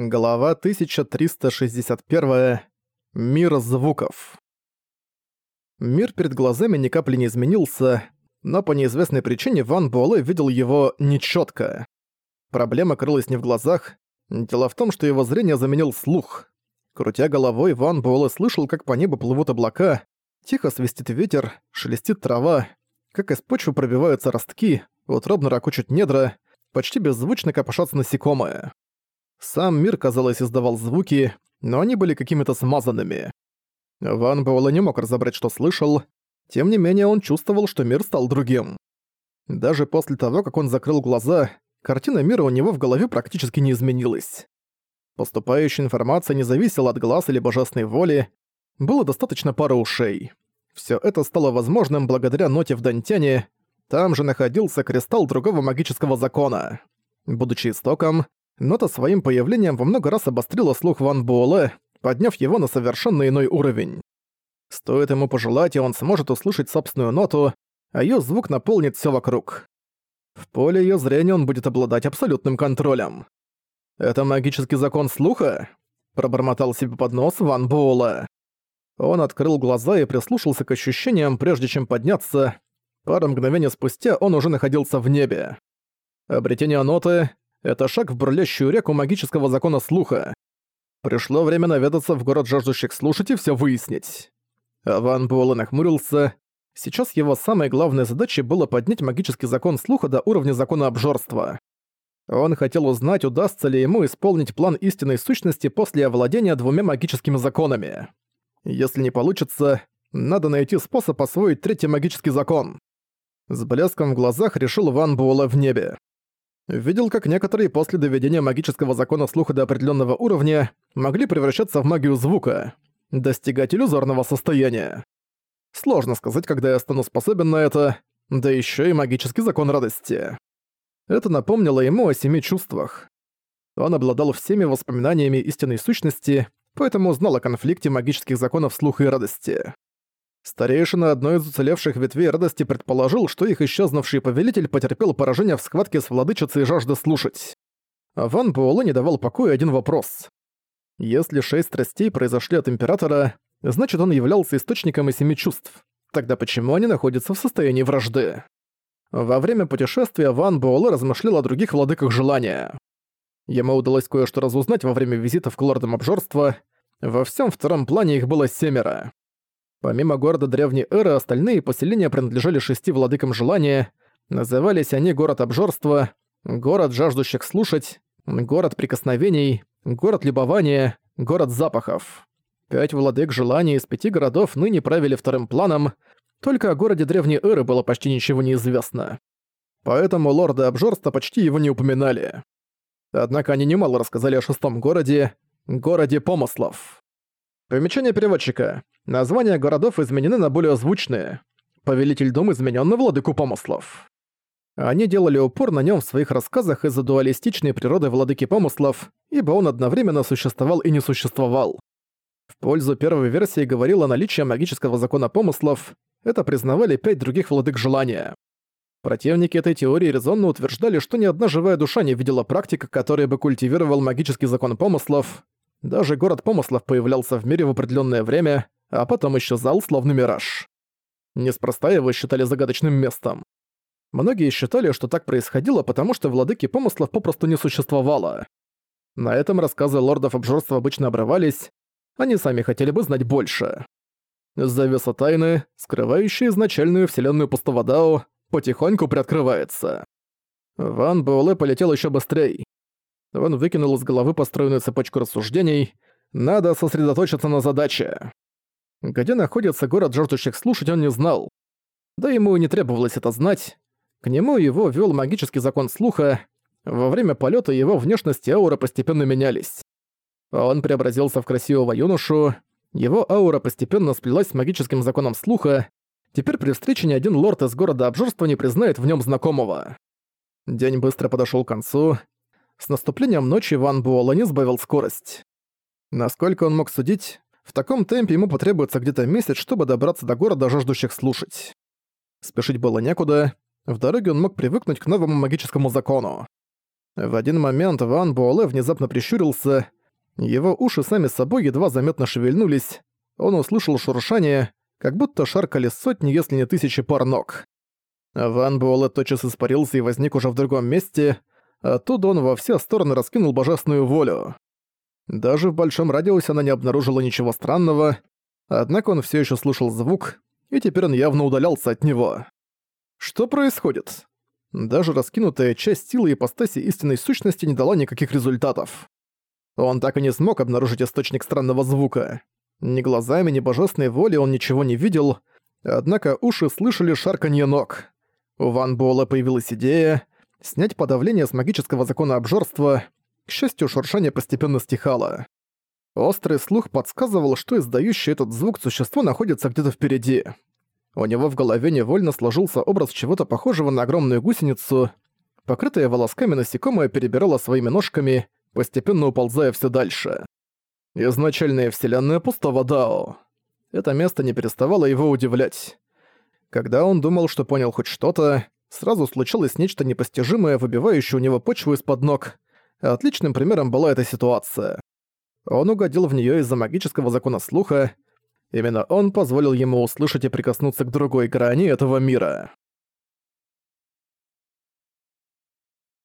Глава 1361. Мир звуков. Мир перед глазами ни капли не изменился, но по неизвестной причине Ван Буэлэ видел его нечётко. Проблема крылась не в глазах, дело в том, что его зрение заменил слух. Крутя головой, Ван Буэлэ слышал, как по небу плывут облака, тихо свистит ветер, шелестит трава, как из почвы пробиваются ростки, утробно ракочут недра, почти беззвучно копошатся насекомые. Сам мир, казалось, издавал звуки, но они были какими-то смазанными. Ван Буэлэ не мог разобрать, что слышал, тем не менее он чувствовал, что мир стал другим. Даже после того, как он закрыл глаза, картина мира у него в голове практически не изменилась. Поступающая информация не зависела от глаз или божественной воли, было достаточно пары ушей. Всё это стало возможным благодаря ноте в Дантяне, там же находился кристалл другого магического закона. Будучи истоком, Нота своим появлением во много раз обострила слух Ван Буэлэ, подняв его на совершенно иной уровень. Стоит ему пожелать, и он сможет услышать собственную ноту, а её звук наполнит всё вокруг. В поле её зрения он будет обладать абсолютным контролем. «Это магический закон слуха?» – пробормотал себе под нос Ван Буэлэ. Он открыл глаза и прислушался к ощущениям, прежде чем подняться. Пару мгновений спустя он уже находился в небе. Обретение ноты это шаг в бурлящую реку магического закона слуха. Пришло время наведаться в город жаждущих слушать и всё выяснить. Ван Буэлэ нахмурился. Сейчас его самой главной задачей было поднять магический закон слуха до уровня закона обжорства. Он хотел узнать, удастся ли ему исполнить план истинной сущности после овладения двумя магическими законами. Если не получится, надо найти способ освоить третий магический закон. С блеском в глазах решил Ван Буэлэ в небе. Видел, как некоторые после доведения магического закона слуха до определенного уровня могли превращаться в магию звука, достигать иллюзорного состояния. Сложно сказать, когда я стану способен на это, да еще и магический закон радости. Это напомнило ему о семи чувствах. Он обладал всеми воспоминаниями истинной сущности, поэтому знал о конфликте магических законов слуха и радости. Старейшина одной из уцелевших ветвей радости предположил, что их исчезнувший повелитель потерпел поражение в схватке с владычицей жажды слушать. Ван Буэлэ не давал покоя один вопрос. Если шесть страстей произошли от Императора, значит он являлся источником и семи чувств. Тогда почему они находятся в состоянии вражды? Во время путешествия Ван Буэлэ размышлял о других владыках желания. Ему удалось кое-что разузнать во время визита к лордам обжорства. Во всем втором плане их было семеро. Помимо города Древней Эры, остальные поселения принадлежали шести владыкам желания. Назывались они город обжорства, город жаждущих слушать, город прикосновений, город любования, город запахов. Пять владык желаний из пяти городов ныне правили вторым планом, только о городе Древней Эры было почти ничего не известно. Поэтому лорды обжорства почти его не упоминали. Однако они немало рассказали о шестом городе, городе помыслов. Примечание переводчика. Названия городов изменены на более звучные. Повелитель Дом изменен на владыку помыслов. Они делали упор на нем в своих рассказах из-за дуалистичной природы владыки помыслов, ибо он одновременно существовал и не существовал. В пользу первой версии говорило наличие магического закона помыслов, это признавали пять других владык желания. Противники этой теории резонно утверждали, что ни одна живая душа не видела практика, который бы культивировал магический закон помыслов, даже город помыслов появлялся в мире в определенное время, а потом исчезал словно мираж. Неспроста его считали загадочным местом. Многие считали, что так происходило, потому что владыки помыслов попросту не существовало. На этом рассказы лордов обжорства обычно обрывались, они сами хотели бы знать больше. Завеса тайны, скрывающая изначальную вселенную пустого Дао, потихоньку приоткрывается. Ван Буэлэ полетел еще быстрее. Он выкинул из головы построенную цепочку рассуждений. Надо сосредоточиться на задаче. Где находится город жаждущих слушать, он не знал. Да ему и не требовалось это знать. К нему его вел магический закон слуха. Во время полета его внешность и аура постепенно менялись. Он преобразился в красивого юношу. Его аура постепенно сплелась с магическим законом слуха. Теперь при встрече ни один лорд из города обжорства не признает в нем знакомого. День быстро подошел к концу. С наступлением ночи Ван Буэлла не сбавил скорость. Насколько он мог судить, в таком темпе ему потребуется где-то месяц, чтобы добраться до города, жаждущих слушать. Спешить было некуда, в дороге он мог привыкнуть к новому магическому закону. В один момент Ван Буэлэ внезапно прищурился. Его уши сами собой едва заметно шевельнулись. Он услышал шуршание, как будто шаркали сотни, если не тысячи пар ног. Ван Буэлэ тотчас испарился и возник уже в другом месте. Оттуда он во все стороны раскинул божественную волю. Даже в большом радиусе она не обнаружила ничего странного, однако он все еще слышал звук, и теперь он явно удалялся от него. Что происходит? Даже раскинутая часть силы ипостаси истинной сущности не дала никаких результатов. Он так и не смог обнаружить источник странного звука. Ни глазами, ни божественной воли он ничего не видел, однако уши слышали шарканье ног. У Ван Буэлла появилась идея снять подавление с магического закона обжорства. К счастью, шуршание постепенно стихало. Острый слух подсказывал, что издающее этот звук существо находится где-то впереди. У него в голове невольно сложился образ чего-то похожего на огромную гусеницу. Покрытая волосками насекомое перебирало своими ножками, постепенно уползая все дальше. Изначальная вселенная пустого Дао. Это место не переставало его удивлять. Когда он думал, что понял хоть что-то, сразу случилось нечто непостижимое, выбивающее у него почву из-под ног. Отличным примером была эта ситуация. Он угодил в нее из-за магического закона слуха, Именно он позволил ему услышать и прикоснуться к другой грани этого мира.